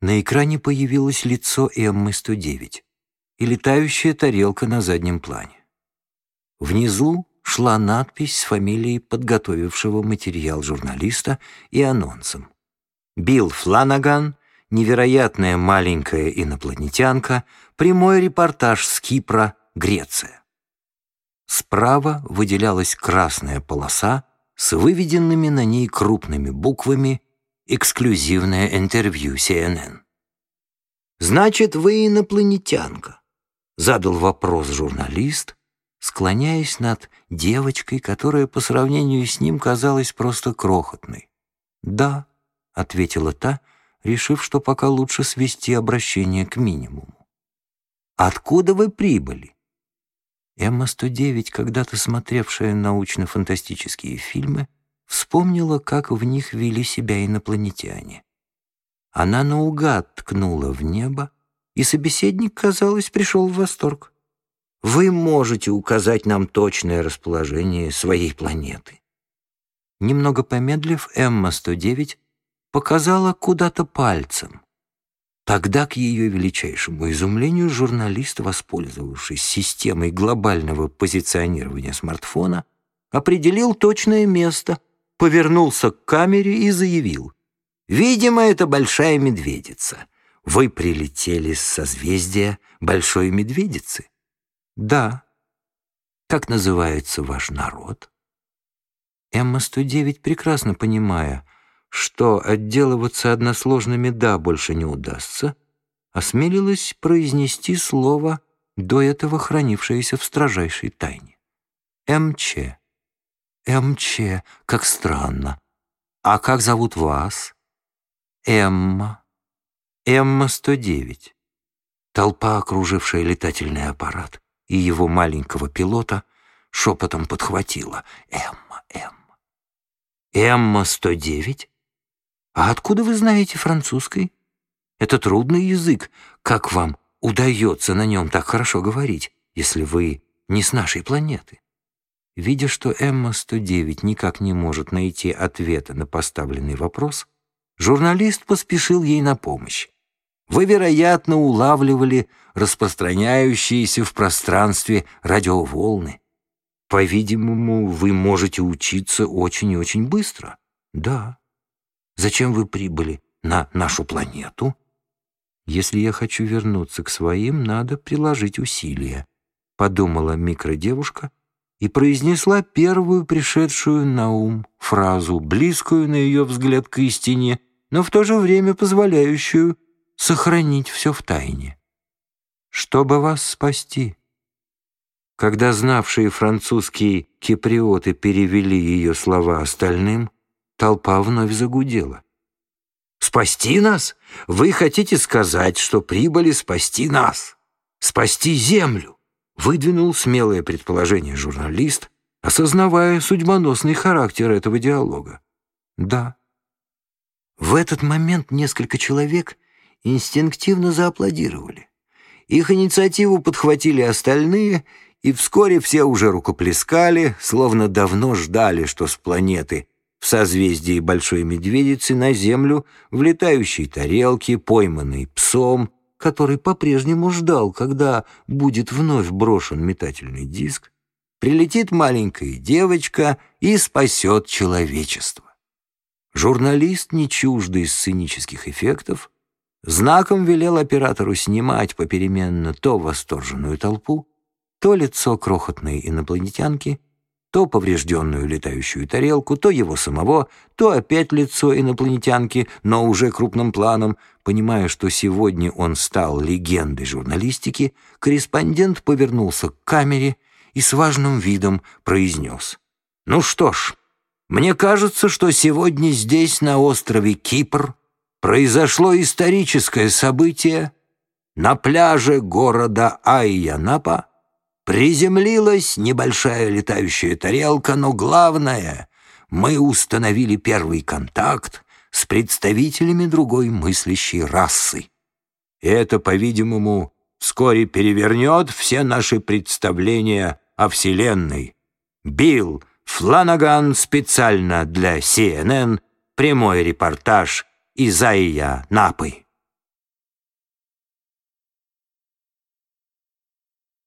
На экране появилось лицо Эммы-109 и летающая тарелка на заднем плане. Внизу шла надпись с фамилией подготовившего материал журналиста и анонсом. Билл Фланаган, невероятная маленькая инопланетянка, прямой репортаж с Кипра, Греция. Справа выделялась красная полоса с выведенными на ней крупными буквами «Эксклюзивное интервью CNN». «Значит, вы инопланетянка?» — задал вопрос журналист, склоняясь над девочкой, которая по сравнению с ним казалась просто крохотной. «Да», — ответила та, решив, что пока лучше свести обращение к минимуму. «Откуда вы прибыли?» Эмма-109, когда-то смотревшая научно-фантастические фильмы, вспомнила, как в них вели себя инопланетяне. Она наугад ткнула в небо, и собеседник, казалось, пришел в восторг. «Вы можете указать нам точное расположение своей планеты». Немного помедлив, Эмма-109 показала куда-то пальцем. Тогда, к ее величайшему изумлению, журналист, воспользовавшись системой глобального позиционирования смартфона, определил точное место, повернулся к камере и заявил. «Видимо, это большая медведица. Вы прилетели с созвездия Большой Медведицы?» «Да». «Как называется ваш народ?» Эмма-109, прекрасно понимая, что отделываться односложными «да» больше не удастся, осмелилась произнести слово, до этого хранившееся в строжайшей тайне. МЧ. МЧ, как странно. А как зовут вас? Эмма. Эмма-109. Толпа, окружившая летательный аппарат и его маленького пилота, шепотом подхватила. Эмма, Эмма. Эмма-109? «А откуда вы знаете французский? Это трудный язык. Как вам удается на нем так хорошо говорить, если вы не с нашей планеты?» Видя, что Эмма-109 никак не может найти ответа на поставленный вопрос, журналист поспешил ей на помощь. Вы, вероятно, улавливали распространяющиеся в пространстве радиоволны. По-видимому, вы можете учиться очень и очень быстро. Да. Зачем вы прибыли на нашу планету? Если я хочу вернуться к своим, надо приложить усилия, подумала микродевушка и произнесла первую пришедшую на ум фразу, близкую на ее взгляд к истине, но в то же время позволяющую сохранить все в тайне. Чтобы вас спасти. Когда знавшие французские киприоты перевели ее слова остальным, Толпа вновь загудела. «Спасти нас? Вы хотите сказать, что прибыли спасти нас? Спасти Землю?» Выдвинул смелое предположение журналист, осознавая судьбоносный характер этого диалога. «Да». В этот момент несколько человек инстинктивно зааплодировали. Их инициативу подхватили остальные, и вскоре все уже рукоплескали, словно давно ждали, что с планеты в созвездии Большой Медведицы на Землю в летающей тарелке, пойманной псом, который по-прежнему ждал, когда будет вновь брошен метательный диск, прилетит маленькая девочка и спасет человечество. Журналист, не чуждый сценических эффектов, знаком велел оператору снимать попеременно то восторженную толпу, то лицо крохотной инопланетянки — то поврежденную летающую тарелку, то его самого, то опять лицо инопланетянки, но уже крупным планом. Понимая, что сегодня он стал легендой журналистики, корреспондент повернулся к камере и с важным видом произнес. «Ну что ж, мне кажется, что сегодня здесь, на острове Кипр, произошло историческое событие. На пляже города Айянапа Приземлилась небольшая летающая тарелка, но главное, мы установили первый контакт с представителями другой мыслящей расы. И это, по-видимому, вскоре перевернет все наши представления о Вселенной. Билл Фланаган специально для CNN прямой репортаж из Айя Напы.